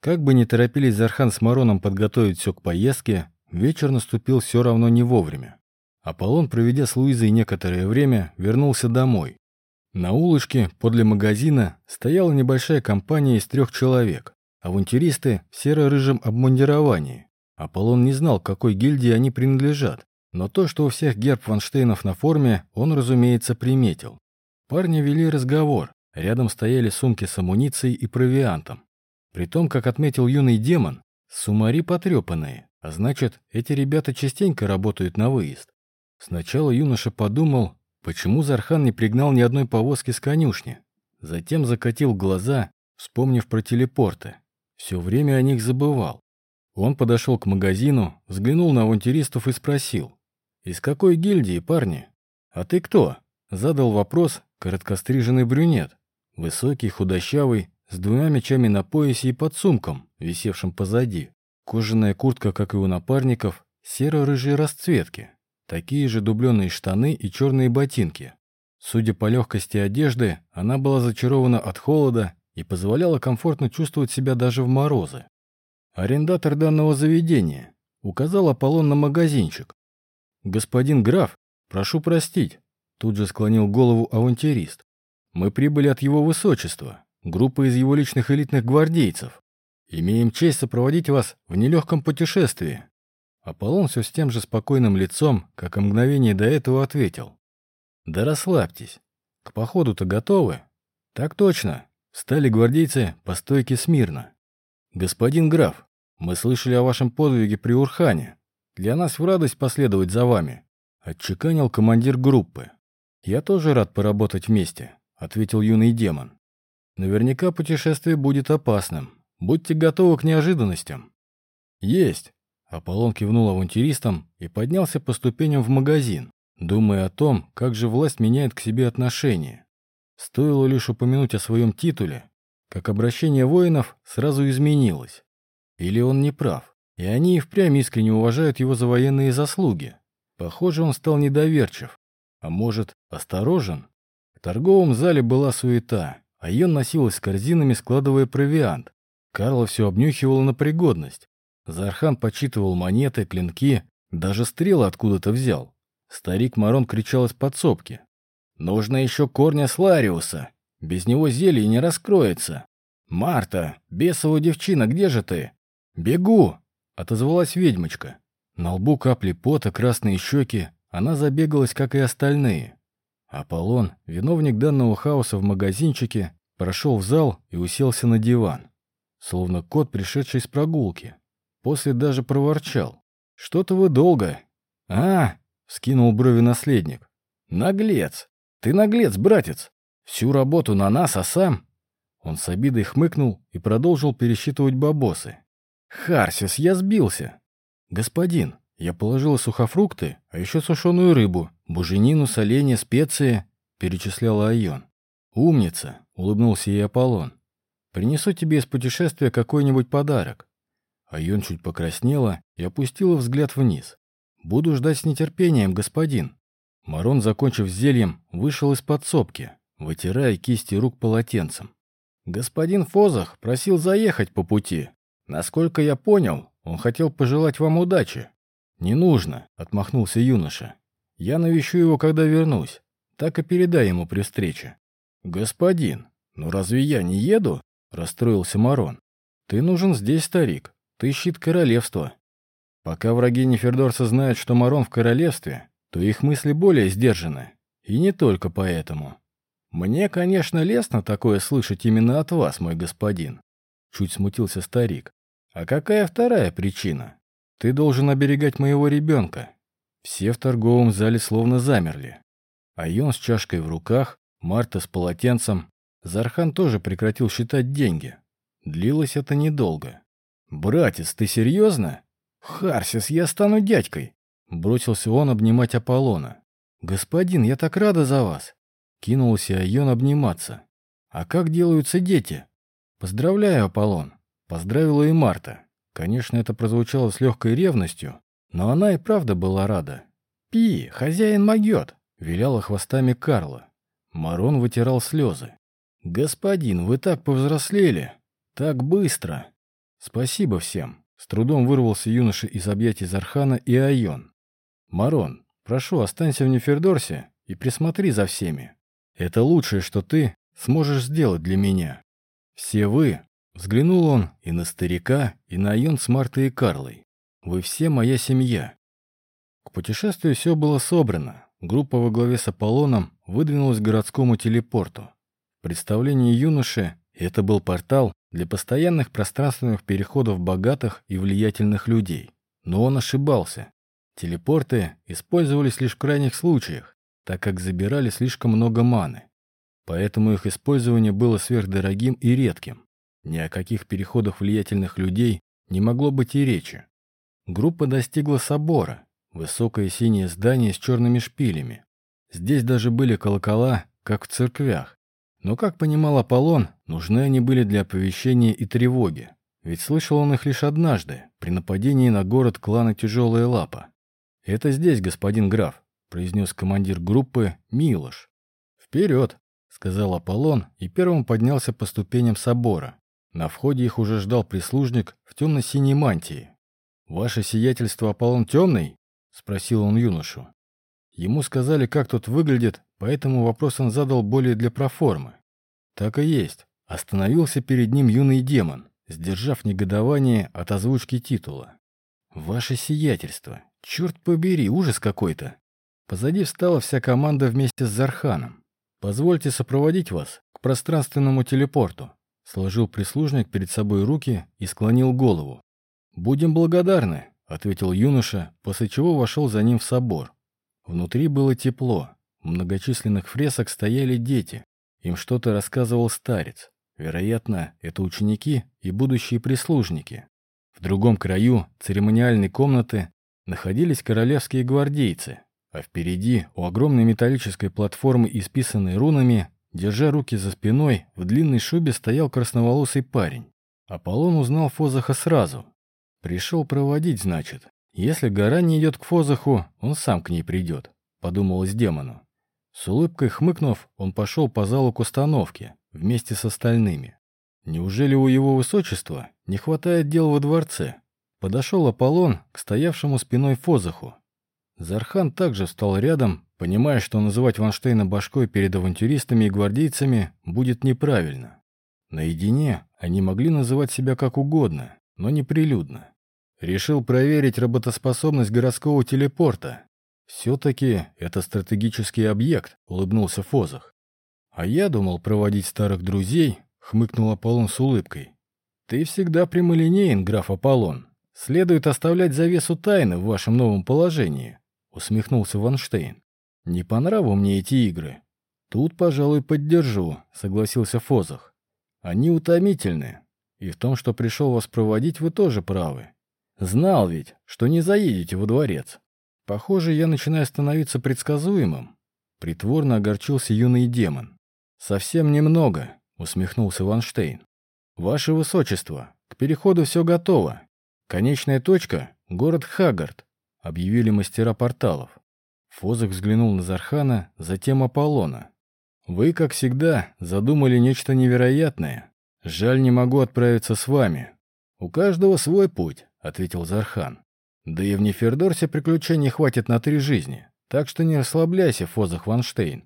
Как бы ни торопились Зархан с Мароном подготовить все к поездке, вечер наступил все равно не вовремя. Аполлон, проведя с Луизой некоторое время, вернулся домой. На улочке, подле магазина, стояла небольшая компания из трех человек. Авантюристы в серо-рыжем обмундировании. Аполлон не знал, к какой гильдии они принадлежат, но то, что у всех герб Ванштейнов на форме, он, разумеется, приметил. Парни вели разговор, рядом стояли сумки с амуницией и провиантом. При том, как отметил юный демон, сумари потрепанные, а значит, эти ребята частенько работают на выезд. Сначала юноша подумал, почему Зархан не пригнал ни одной повозки с конюшни. Затем закатил глаза, вспомнив про телепорты. Все время о них забывал. Он подошел к магазину, взглянул на авантюристов и спросил. «Из какой гильдии, парни?» «А ты кто?» Задал вопрос короткостриженный брюнет. Высокий, худощавый, с двумя мечами на поясе и под сумком, висевшим позади. Кожаная куртка, как и у напарников, серо-рыжей расцветки. Такие же дубленые штаны и черные ботинки. Судя по легкости одежды, она была зачарована от холода и позволяла комфортно чувствовать себя даже в морозы. Арендатор данного заведения указал Аполлон на магазинчик. «Господин граф, прошу простить», тут же склонил голову авантюрист. «Мы прибыли от его высочества, группа из его личных элитных гвардейцев. Имеем честь сопроводить вас в нелегком путешествии». Аполлон все с тем же спокойным лицом, как и мгновение до этого ответил. «Да расслабьтесь. К походу-то готовы?» «Так точно», — стали гвардейцы по стойке смирно. «Господин граф, мы слышали о вашем подвиге при Урхане. Для нас в радость последовать за вами», — отчеканил командир группы. «Я тоже рад поработать вместе», — ответил юный демон. «Наверняка путешествие будет опасным. Будьте готовы к неожиданностям». «Есть!» — Аполлон кивнул авантюристам и поднялся по ступеням в магазин, думая о том, как же власть меняет к себе отношение. Стоило лишь упомянуть о своем титуле, как обращение воинов сразу изменилось. Или он не прав, и они и впрямь искренне уважают его за военные заслуги. Похоже, он стал недоверчив. А может, осторожен? В торговом зале была суета, а Йон носилась с корзинами, складывая провиант. Карла все обнюхивала на пригодность. Зархан почитывал монеты, клинки, даже стрелы откуда-то взял. Старик Марон кричал из подсобки. «Нужно еще корня Слариуса!» Без него зелье не раскроется. «Марта, бесова девчина, где же ты?» «Бегу!» — отозвалась ведьмочка. На лбу капли пота, красные щеки. Она забегалась, как и остальные. Аполлон, виновник данного хаоса в магазинчике, прошел в зал и уселся на диван. Словно кот, пришедший с прогулки. После даже проворчал. «Что-то вы долго». «А!» — скинул брови наследник. «Наглец! Ты наглец, братец! Всю работу на нас, а сам...» Он с обидой хмыкнул и продолжил пересчитывать бабосы. «Харсис, я сбился!» «Господин, я положила сухофрукты, а еще сушеную рыбу, буженину, соленья, специи», — перечисляла Айон. «Умница!» — улыбнулся ей Аполлон. «Принесу тебе из путешествия какой-нибудь подарок». Айон чуть покраснела и опустила взгляд вниз. «Буду ждать с нетерпением, господин». Марон, закончив зельем, вышел из подсобки вытирая кисти рук полотенцем. «Господин Фозах просил заехать по пути. Насколько я понял, он хотел пожелать вам удачи». «Не нужно», — отмахнулся юноша. «Я навещу его, когда вернусь. Так и передай ему при встрече». «Господин, ну разве я не еду?» — расстроился Марон. «Ты нужен здесь, старик. Ты щит королевства». Пока враги Нефердорса знают, что Марон в королевстве, то их мысли более сдержаны. И не только поэтому. «Мне, конечно, лестно такое слышать именно от вас, мой господин», — чуть смутился старик. «А какая вторая причина? Ты должен оберегать моего ребенка». Все в торговом зале словно замерли. Айон с чашкой в руках, Марта с полотенцем. Зархан тоже прекратил считать деньги. Длилось это недолго. «Братец, ты серьезно? Харсис, я стану дядькой!» Бросился он обнимать Аполлона. «Господин, я так рада за вас!» Кинулся Айон обниматься. «А как делаются дети?» «Поздравляю, Аполлон!» Поздравила и Марта. Конечно, это прозвучало с легкой ревностью, но она и правда была рада. «Пи, хозяин могет!» — виляла хвостами Карла. Марон вытирал слезы. «Господин, вы так повзрослели! Так быстро!» «Спасибо всем!» С трудом вырвался юноша из объятий Зархана и Айон. «Марон, прошу, останься в Нефердорсе и присмотри за всеми. Это лучшее, что ты сможешь сделать для меня. Все вы...» Взглянул он и на старика, и на Айон с Мартой и Карлой. «Вы все моя семья». К путешествию все было собрано. Группа во главе с Аполлоном выдвинулась к городскому телепорту. В представлении юноши это был портал для постоянных пространственных переходов богатых и влиятельных людей. Но он ошибался. Телепорты использовались лишь в крайних случаях, так как забирали слишком много маны. Поэтому их использование было сверхдорогим и редким. Ни о каких переходах влиятельных людей не могло быть и речи. Группа достигла собора, высокое синее здание с черными шпилями. Здесь даже были колокола, как в церквях. Но, как понимал Аполлон, нужны они были для оповещения и тревоги. Ведь слышал он их лишь однажды, при нападении на город клана Тяжелая Лапа. «Это здесь, господин граф», — произнес командир группы Милош. «Вперед», — сказал Аполлон и первым поднялся по ступеням собора. На входе их уже ждал прислужник в темно-синей мантии. «Ваше сиятельство Аполлон Темный?» — спросил он юношу. Ему сказали, как тот выглядит, поэтому вопрос он задал более для проформы. Так и есть. Остановился перед ним юный демон, сдержав негодование от озвучки титула. «Ваше сиятельство! Черт побери, ужас какой-то!» Позади встала вся команда вместе с Зарханом. «Позвольте сопроводить вас к пространственному телепорту», сложил прислужник перед собой руки и склонил голову. «Будем благодарны», — ответил юноша, после чего вошел за ним в собор. Внутри было тепло. У многочисленных фресок стояли дети. Им что-то рассказывал старец. Вероятно, это ученики и будущие прислужники. В другом краю церемониальной комнаты находились королевские гвардейцы, а впереди, у огромной металлической платформы, исписанной рунами, держа руки за спиной, в длинной шубе стоял красноволосый парень. Аполлон узнал Фозаха сразу. Пришел проводить, значит. Если гора не идет к Фозаху, он сам к ней придет, подумалось демону. С улыбкой хмыкнув, он пошел по залу к установке, вместе с остальными. Неужели у его высочества не хватает дел во дворце? Подошел Аполлон к стоявшему спиной Фозаху. Зархан также встал рядом, понимая, что называть Ванштейна башкой перед авантюристами и гвардейцами будет неправильно. Наедине они могли называть себя как угодно, но неприлюдно. Решил проверить работоспособность городского телепорта. Все-таки это стратегический объект, улыбнулся Фозах. А я думал проводить старых друзей, хмыкнул Аполлон с улыбкой. Ты всегда прямолинеен, граф Аполлон. Следует оставлять завесу тайны в вашем новом положении, усмехнулся Ванштейн. Не по нраву мне эти игры. Тут, пожалуй, поддержу, согласился Фозах. Они утомительны. И в том, что пришел вас проводить, вы тоже правы. Знал ведь, что не заедете во дворец. Похоже, я начинаю становиться предсказуемым. Притворно огорчился юный демон. Совсем немного, усмехнулся Ванштейн. Ваше Высочество, к переходу все готово. Конечная точка — город Хагард, объявили мастера порталов. Фозак взглянул на Зархана, затем Аполлона. «Вы, как всегда, задумали нечто невероятное. Жаль, не могу отправиться с вами. У каждого свой путь. — ответил Зархан. «Да и в Нефердорсе приключений хватит на три жизни, так что не расслабляйся, Фозах Ванштейн.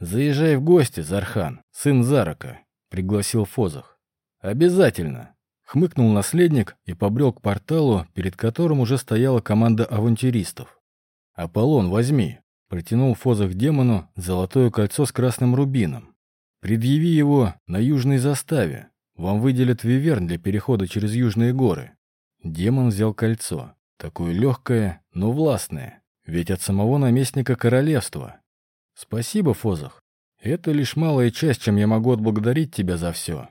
Заезжай в гости, Зархан, сын Зарака», — пригласил Фозах. «Обязательно», — хмыкнул наследник и побрел к порталу, перед которым уже стояла команда авантюристов. «Аполлон, возьми», — протянул Фозах демону золотое кольцо с красным рубином. «Предъяви его на южной заставе. Вам выделят виверн для перехода через южные горы. Демон взял кольцо. Такое легкое, но властное. Ведь от самого наместника королевства. Спасибо, Фозах. Это лишь малая часть, чем я могу отблагодарить тебя за все.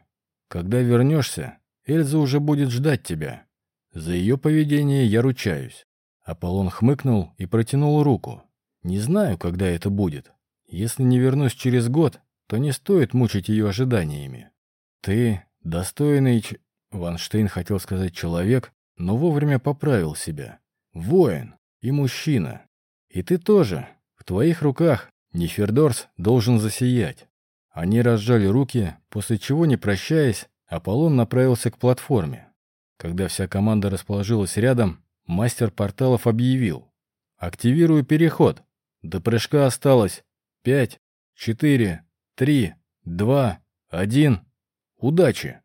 Когда вернешься, Эльза уже будет ждать тебя. За ее поведение я ручаюсь. Аполлон хмыкнул и протянул руку. Не знаю, когда это будет. Если не вернусь через год, то не стоит мучить ее ожиданиями. Ты достойный... Ч... Ванштейн хотел сказать человек, но вовремя поправил себя. Воин и мужчина. И ты тоже. В твоих руках Нефердорс должен засиять. Они разжали руки, после чего, не прощаясь, Аполлон направился к платформе. Когда вся команда расположилась рядом, мастер порталов объявил. «Активирую переход. До прыжка осталось пять, четыре, три, два, один. Удачи!»